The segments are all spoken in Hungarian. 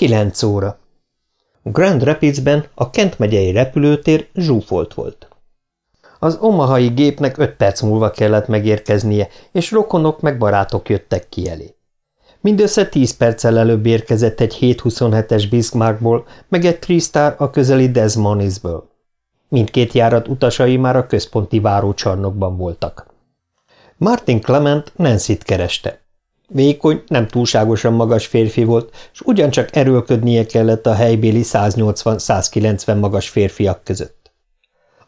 Kilenc óra. Grand Rapidsben a Kent megyei repülőtér zsúfolt volt. Az omahai gépnek öt perc múlva kellett megérkeznie, és rokonok meg barátok jöttek ki elé. Mindössze tíz perccel előbb érkezett egy 727-es Bismarckból, meg egy Tristar a közeli Des Moinesből. Mindkét járat utasai már a központi várócsarnokban voltak. Martin Clement Nancy-t kereste. Vékony, nem túlságosan magas férfi volt, és ugyancsak erőlködnie kellett a helybéli 180-190 magas férfiak között.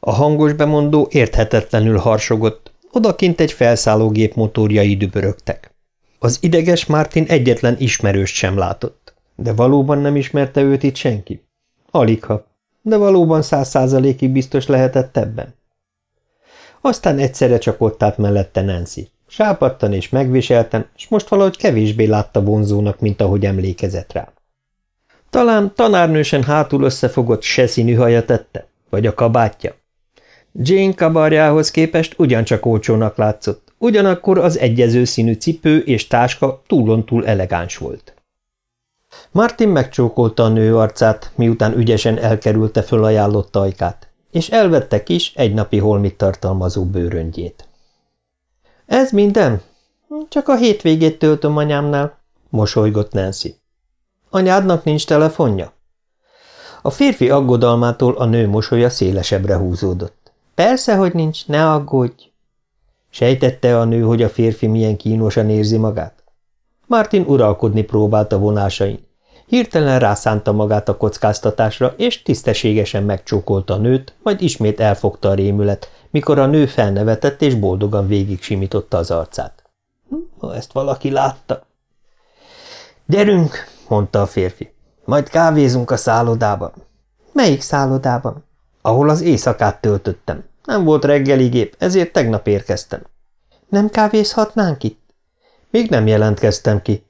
A hangos bemondó érthetetlenül harsogott, odakint egy felszállógép motorjai dübörögtek. Az ideges Martin egyetlen ismerőst sem látott, de valóban nem ismerte őt itt senki? Aligha, de valóban száz százalékig biztos lehetett ebben. Aztán egyszerre csak ott állt mellette Nancy. Sápadtan és megviselten, és most valahogy kevésbé látta vonzónak, mint ahogy emlékezett rá. Talán tanárnősen hátul összefogott se színű haja tette, vagy a kabátja. Jane kabarjához képest ugyancsak olcsónak látszott, ugyanakkor az egyező színű cipő és táska túlon-túl elegáns volt. Martin megcsókolta a nő arcát, miután ügyesen elkerülte fölajánlott ajkát, és elvette kis, egynapi holmit tartalmazó bőröngyét. Ez minden? Csak a hétvégét töltöm anyámnál, mosolygott Nancy. Anyádnak nincs telefonja? A férfi aggodalmától a nő mosolya szélesebbre húzódott. Persze, hogy nincs, ne aggódj. Sejtette a nő, hogy a férfi milyen kínosan érzi magát? Martin uralkodni próbálta vonásain. Hirtelen rászánta magát a kockáztatásra, és tisztességesen megcsókolta a nőt, majd ismét elfogta a rémület, mikor a nő felnevetett és boldogan végig simította az arcát. Hm, ha ezt valaki látta. Gyerünk, mondta a férfi. Majd kávézunk a szállodában. Melyik szállodában? Ahol az éjszakát töltöttem. Nem volt reggeli gép, ezért tegnap érkeztem. Nem kávézhatnánk itt? Még nem jelentkeztem ki,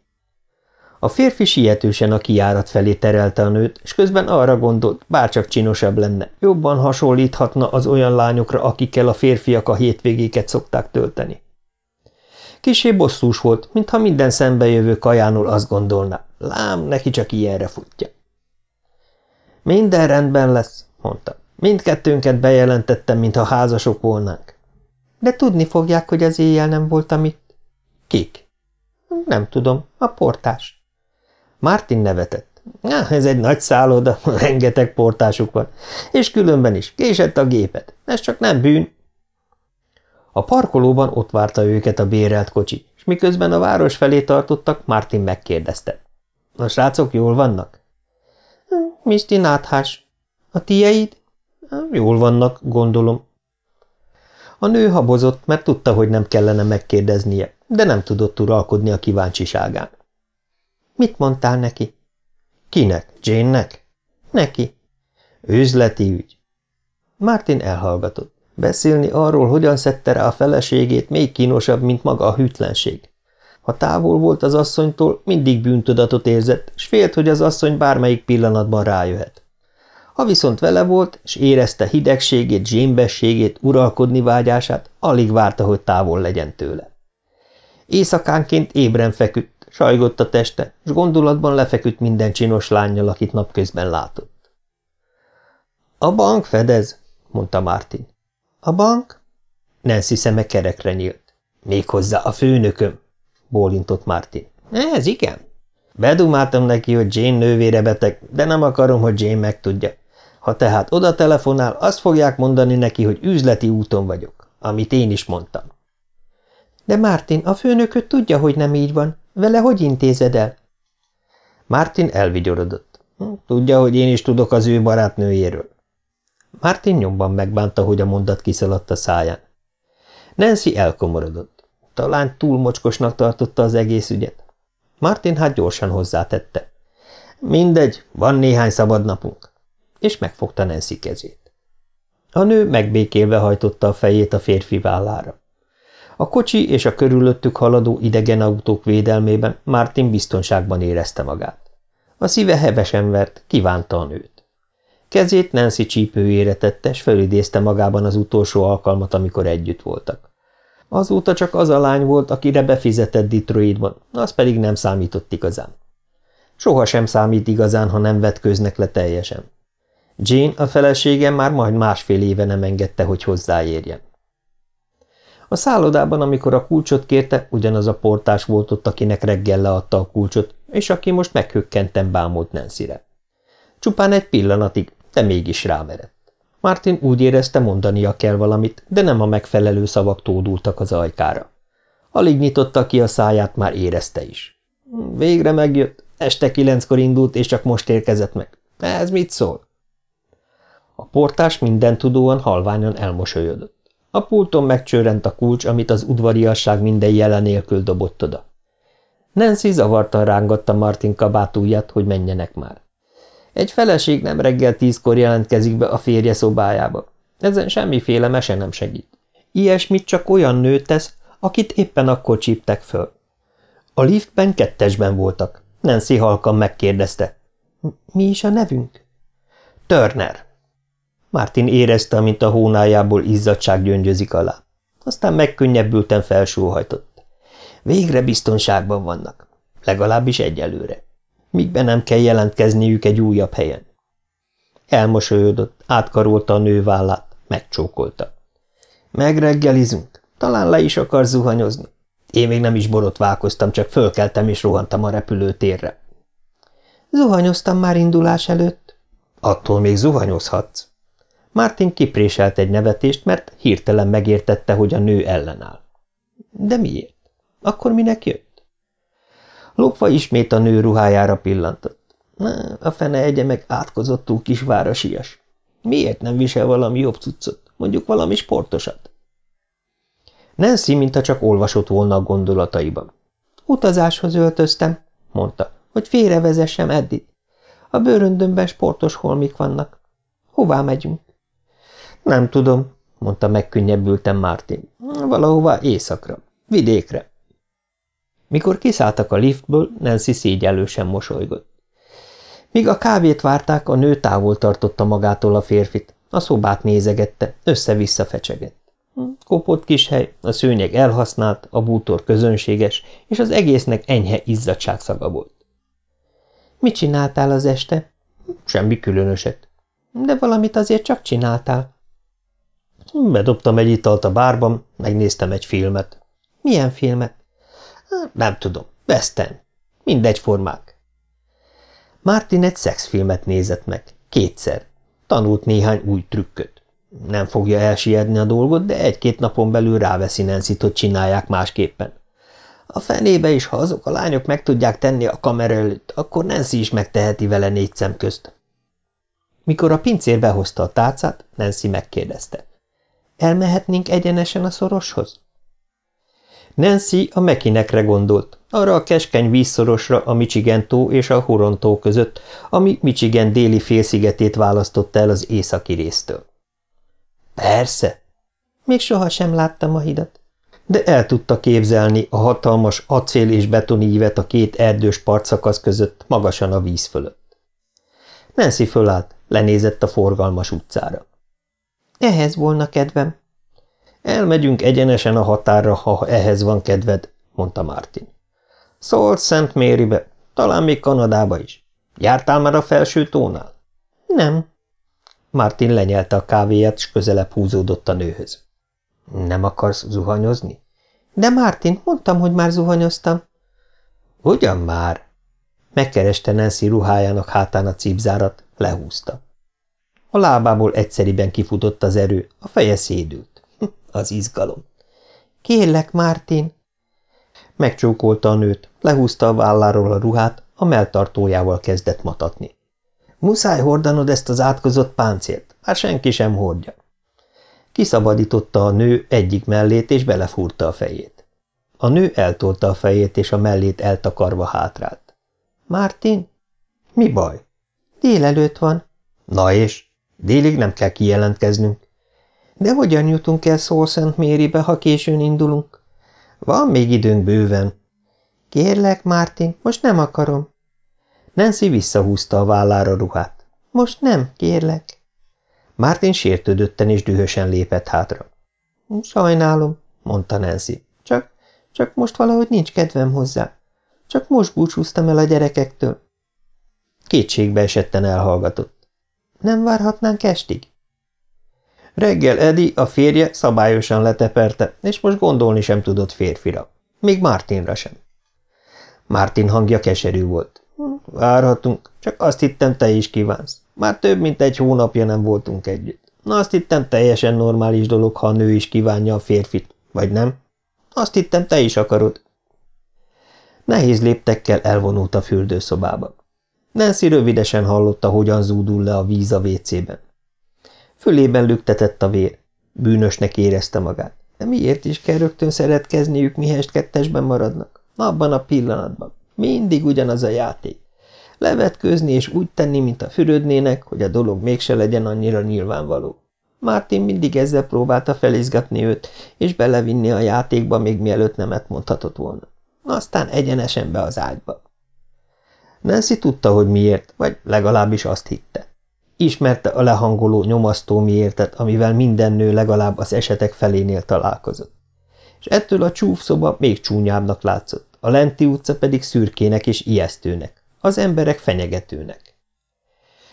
a férfi sietősen a kiárat felé terelte a nőt, és közben arra gondolt, bárcsak csinosabb lenne, jobban hasonlíthatna az olyan lányokra, akikkel a férfiak a hétvégéket szokták tölteni. Kisé bosszús volt, mintha minden szembejövő kajánul azt gondolná, lám, neki csak ilyenre futja. Minden rendben lesz, mondta. Mindkettőnket bejelentettem, mintha házasok volnánk. De tudni fogják, hogy az éjjel nem voltam itt. Kik? Nem tudom, a portás. Martin nevetett. Ja, ez egy nagy szálloda, rengeteg portásuk van. És különben is, késett a gépet. Ez csak nem bűn. A parkolóban ott várta őket a bérelt kocsi, és miközben a város felé tartottak, Martin megkérdezte. A srácok jól vannak? Misti náthás. A tieid? Jól vannak, gondolom. A nő habozott, mert tudta, hogy nem kellene megkérdeznie, de nem tudott uralkodni a kíváncsiságán. Mit mondtál neki? Kinek? Jane-nek? Neki. Üzleti ügy. Martin elhallgatott. Beszélni arról, hogyan szedte rá a feleségét, még kínosabb, mint maga a hűtlenség. Ha távol volt az asszonytól, mindig bűntudatot érzett, és félt, hogy az asszony bármelyik pillanatban rájöhet. Ha viszont vele volt, és érezte hidegségét, zsémbességét, uralkodni vágyását, alig várta, hogy távol legyen tőle. Éjszakánként ébren feküdt, Sajgott a teste, és gondolatban lefeküdt minden csinos lányjal, akit napközben látott. A bank fedez, mondta Martin. A bank? Nancy szeme kerekre nyílt. Méghozzá a főnököm, bólintott Martin. Ez igen. Bedumáltam neki, hogy Jane nővére beteg, de nem akarom, hogy Jane megtudja. Ha tehát oda telefonál, azt fogják mondani neki, hogy üzleti úton vagyok, amit én is mondtam. De Martin, a főnököt tudja, hogy nem így van. Vele hogy intézed el? Martin elvigyorodott. Hm, tudja, hogy én is tudok az ő barátnőjéről. Martin nyomban megbánta, hogy a mondat kiszaladt a száján. Nancy elkomorodott. Talán túl mocskosnak tartotta az egész ügyet. Martin hát gyorsan hozzátette. Mindegy, van néhány szabad napunk. És megfogta Nancy kezét. A nő megbékélve hajtotta a fejét a férfi vállára. A kocsi és a körülöttük haladó idegen autók védelmében Martin biztonságban érezte magát. A szíve hevesen vert, kívánta a nőt. Kezét Nancy csípőjére tette, s felidézte magában az utolsó alkalmat, amikor együtt voltak. Azóta csak az a lány volt, akire befizetett Detroitban, az pedig nem számított igazán. Soha sem számít igazán, ha nem vetköznek le teljesen. Jane, a felesége már majd másfél éve nem engedte, hogy hozzáérjen. A szállodában, amikor a kulcsot kérte, ugyanaz a portás volt ott, akinek reggel leadta a kulcsot, és aki most meghökkenten bámult Nancyre. Csupán egy pillanatig, de mégis rámerett. Martin úgy érezte, mondania kell valamit, de nem a megfelelő szavak tódultak az ajkára. Alig nyitotta ki a száját, már érezte is. Végre megjött, este kilenckor indult, és csak most érkezett meg. Ez mit szól? A portás minden tudóan halványan elmosolyodott. A pulton megcsörrent a kulcs, amit az udvariasság minden jelenélkül dobott oda. Nancy zavartan rángatta Martin kabátúját, hogy menjenek már. Egy feleség nem reggel tízkor jelentkezik be a férje szobájába. Ezen semmiféle mese nem segít. Ilyesmit csak olyan nő tesz, akit éppen akkor csíptek föl. A liftben kettesben voltak. Nancy halkan megkérdezte. – Mi is a nevünk? – Turner. Martin érezte, mint a hónájából izzadság gyöngyözik alá. Aztán megkönnyebbülten felsóhajtott. Végre biztonságban vannak. Legalábbis egyelőre. Míg be nem kell jelentkezniük egy újabb helyen. Elmosolyodott, átkarolta a nő vállát, megcsókolta. Megreggelizünk. Talán le is akar zuhanyozni. Én még nem is borotválkoztam, csak fölkeltem és rohantam a repülőtérre. Zuhanyoztam már indulás előtt. Attól még zuhanyozhatsz. Martin kipréselt egy nevetést, mert hirtelen megértette, hogy a nő ellenáll. De miért? Akkor minek jött? Lopva ismét a nő ruhájára pillantott. A fene egye meg átkozottul kisvárosias. Miért nem visel valami jobb cuccot, mondjuk valami sportosat? Nancy, mintha csak olvasott volna a gondolataiban. Utazáshoz öltöztem, mondta, hogy félrevezessem Eddit. A bőröndömben sportos holmik vannak. Hová megyünk? Nem tudom, mondta megkönnyebbülten Martin. Valahová éjszakra, vidékre. Mikor kiszálltak a liftből, Nancy szégyellősen mosolygott. Míg a kávét várták, a nő távol tartotta magától a férfit, a szobát nézegette, össze-vissza fecsegett. Kopott kis hely, a szőnyeg elhasznált, a bútor közönséges, és az egésznek enyhe izzadságszaga volt. – Mit csináltál az este? – Semmi különöset. – De valamit azért csak csináltál. Bedobtam egy italt a bárban, megnéztem egy filmet. Milyen filmet? Nem tudom. Western. Mindegy formák. Martin egy szexfilmet nézett meg. Kétszer. Tanult néhány új trükköt. Nem fogja elsiedni a dolgot, de egy-két napon belül ráveszi nancy hogy csinálják másképpen. A fenébe is, ha azok a lányok meg tudják tenni a kamera előtt, akkor Nancy is megteheti vele négy szem közt. Mikor a pincér behozta a tálcát, Nancy megkérdezte. Elmehetnénk egyenesen a szoroshoz? Nancy a Mekinekre gondolt, arra a keskeny vízszorosra a Michigan tó és a Huron tó között, ami Michigan déli félszigetét választotta el az északi résztől. Persze. Még soha sem láttam a hidat. De el tudta képzelni a hatalmas acél és betonívet a két erdős partszakasz között, magasan a víz fölött. Nancy fölállt, lenézett a forgalmas utcára. Ehhez volna kedvem. Elmegyünk egyenesen a határra, ha ehhez van kedved, mondta Martin. Szólt Szent Marybe, talán még Kanadába is. Jártál már a felső tónál? Nem. Martin lenyelte a kávéját, és közelebb húzódott a nőhöz. Nem akarsz zuhanyozni? De Martin, mondtam, hogy már zuhanyoztam. Ugyan már? Megkereste Nancy ruhájának hátán a cipzárat, lehúzta. A lábából egyszeriben kifutott az erő, a feje szédült. Az izgalom. Kérlek, Mártin! Megcsókolta a nőt, lehúzta a válláról a ruhát, a melltartójával kezdett matatni. Muszáj hordanod ezt az átkozott páncélt, már senki sem hordja. Kiszabadította a nő egyik mellét, és belefúrta a fejét. A nő eltolta a fejét, és a mellét eltakarva hátrált. – Mártin? – Mi baj? – Délelőtt van. – Na és? Délig nem kell kijelentkeznünk. De hogyan jutunk el Szól Szent Méribe, ha későn indulunk? Van még időnk bőven. Kérlek, Mártin, most nem akarom. Nancy visszahúzta a vállára ruhát. Most nem, kérlek. Mártin sértődötten és dühösen lépett hátra. Sajnálom, mondta Nancy. Csak, csak most valahogy nincs kedvem hozzá. Csak most búcsúztam el a gyerekektől. kétségbe esetten elhallgatott. Nem várhatnánk estig? Reggel Edi, a férje szabályosan leteperte, és most gondolni sem tudott férfira. Még Martinra sem. Martin hangja keserű volt. Várhatunk, csak azt hittem, te is kívánsz. Már több mint egy hónapja nem voltunk együtt. Na, azt hittem teljesen normális dolog, ha a nő is kívánja a férfit, vagy nem? Azt hittem, te is akarod. Nehéz léptekkel elvonult a fürdőszobába. Nancy rövidesen hallotta, hogyan zúdul le a víz a vécében. Fölében lüktetett a vér. Bűnösnek érezte magát. De miért is kell rögtön szeretkezniük, mihest kettesben maradnak? Abban a pillanatban. Mindig ugyanaz a játék. Levetkőzni és úgy tenni, mint a fürödnének, hogy a dolog mégse legyen annyira nyilvánvaló. Martin mindig ezzel próbálta felizgatni őt, és belevinni a játékba, még mielőtt nemet mondhatott volna. Aztán egyenesen be az ágyba. Nancy tudta, hogy miért, vagy legalábbis azt hitte. Ismerte a lehangoló, nyomasztó miértet, amivel minden nő legalább az esetek felénél találkozott. És ettől a csúfszoba még csúnyábbnak látszott, a lenti utca pedig szürkének és ijesztőnek, az emberek fenyegetőnek.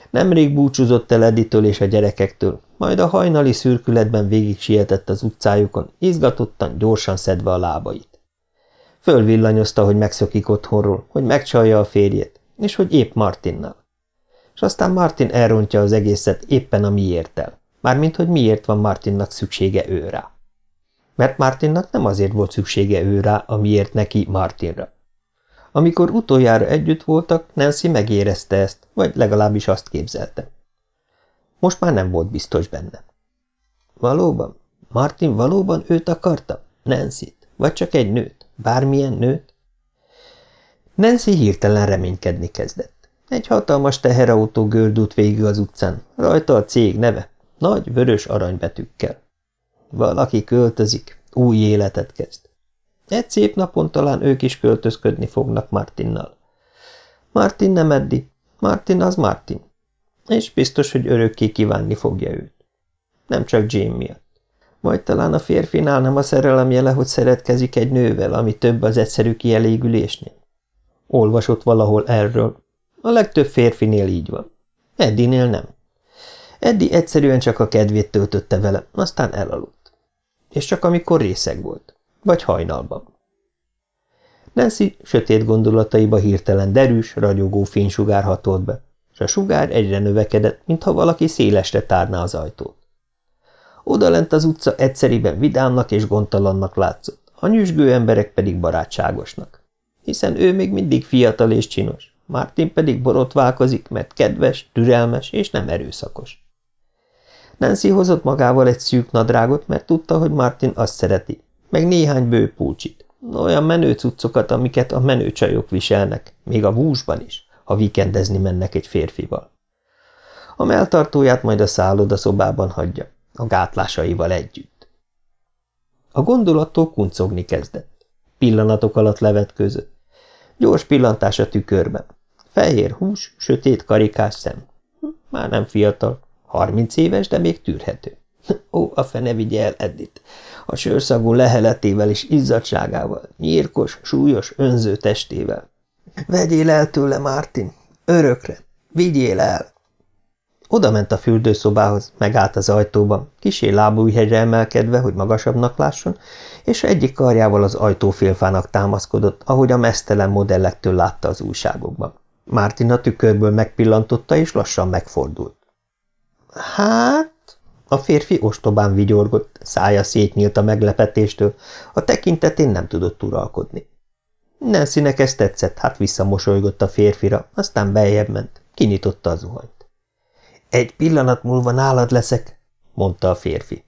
Nemrég búcsúzott el Editől és a gyerekektől, majd a hajnali szürkületben végig sietett az utcájukon, izgatottan, gyorsan szedve a lábait. Fölvillanyozta, hogy megszökik otthonról, hogy megcsalja a férjét, és hogy épp Martinnal és aztán Martin elrontja az egészet éppen a miértel. Mármint, hogy miért van Martinnak szüksége ő. Mert Martinnak nem azért volt szüksége ő amiért neki Martinra. Amikor utoljára együtt voltak, Nancy megérezte ezt, vagy legalábbis azt képzelte. Most már nem volt biztos benne. Valóban? Martin valóban őt akarta? Nancy-t? Vagy csak egy nőt? Bármilyen nőt? Nancy hirtelen reménykedni kezdett. Egy hatalmas teherautó gördült végig az utcán, rajta a cég neve, nagy vörös aranybetűkkel. Valaki költözik, új életet kezd. Egy szép napon talán ők is költözködni fognak Martinnal. Martin nem Eddi, Martin az Martin. És biztos, hogy örökké kívánni fogja őt. Nem csak Jane miatt. Majd talán a férfinál nem a szerelem jele, hogy szeretkezik egy nővel, ami több az egyszerű kielégülésnél. Olvasott valahol erről, a legtöbb férfinél így van. Eddinél nem. Eddi egyszerűen csak a kedvét töltötte vele, aztán elaludt. És csak amikor részeg volt. Vagy hajnalban. Nancy sötét gondolataiba hirtelen derűs, ragyogó fénysugár hatolt be, és a sugár egyre növekedett, mintha valaki szélesre tárná az ajtót. Odalent az utca egyszeriben vidámnak és gondtalannak látszott, a nyüzsgő emberek pedig barátságosnak. Hiszen ő még mindig fiatal és csinos, Martin pedig borotválkozik, mert kedves, türelmes és nem erőszakos. Nancy hozott magával egy szűk nadrágot, mert tudta, hogy Martin azt szereti, meg néhány bő pulcsit, olyan menő cuccokat, amiket a menő csajok viselnek, még a búzsban is, ha vikendezni mennek egy férfival. A melltartóját majd a szálloda szobában hagyja, a gátlásaival együtt. A gondolattól kuncogni kezdett. Pillanatok alatt levetkőzött. Gyors pillantás a tükörben. Fehér hús, sötét karikás szem. Már nem fiatal, harminc éves, de még tűrhető. Ó, a fene vigye el Eddit. A sörszagú leheletével és izzadságával, nyírkos, súlyos, önző testével. Vegyél el tőle, Martin, örökre, vigyél el! Oda ment a fürdőszobához, megállt az ajtóban, kisé lábújhegyre emelkedve, hogy magasabbnak lásson, és egyik karjával az ajtófélfának támaszkodott, ahogy a mesztelen modellektől látta az újságokban. A tükörből megpillantotta, és lassan megfordult. Hát? A férfi ostobán vigyorgott, szája szétnyílt a meglepetéstől, a tekintetén nem tudott uralkodni. Nancynek ez tetszett, hát visszamosolygott a férfira, aztán beljebb ment, kinyitotta a zuhanyt. Egy pillanat múlva nálad leszek, mondta a férfi.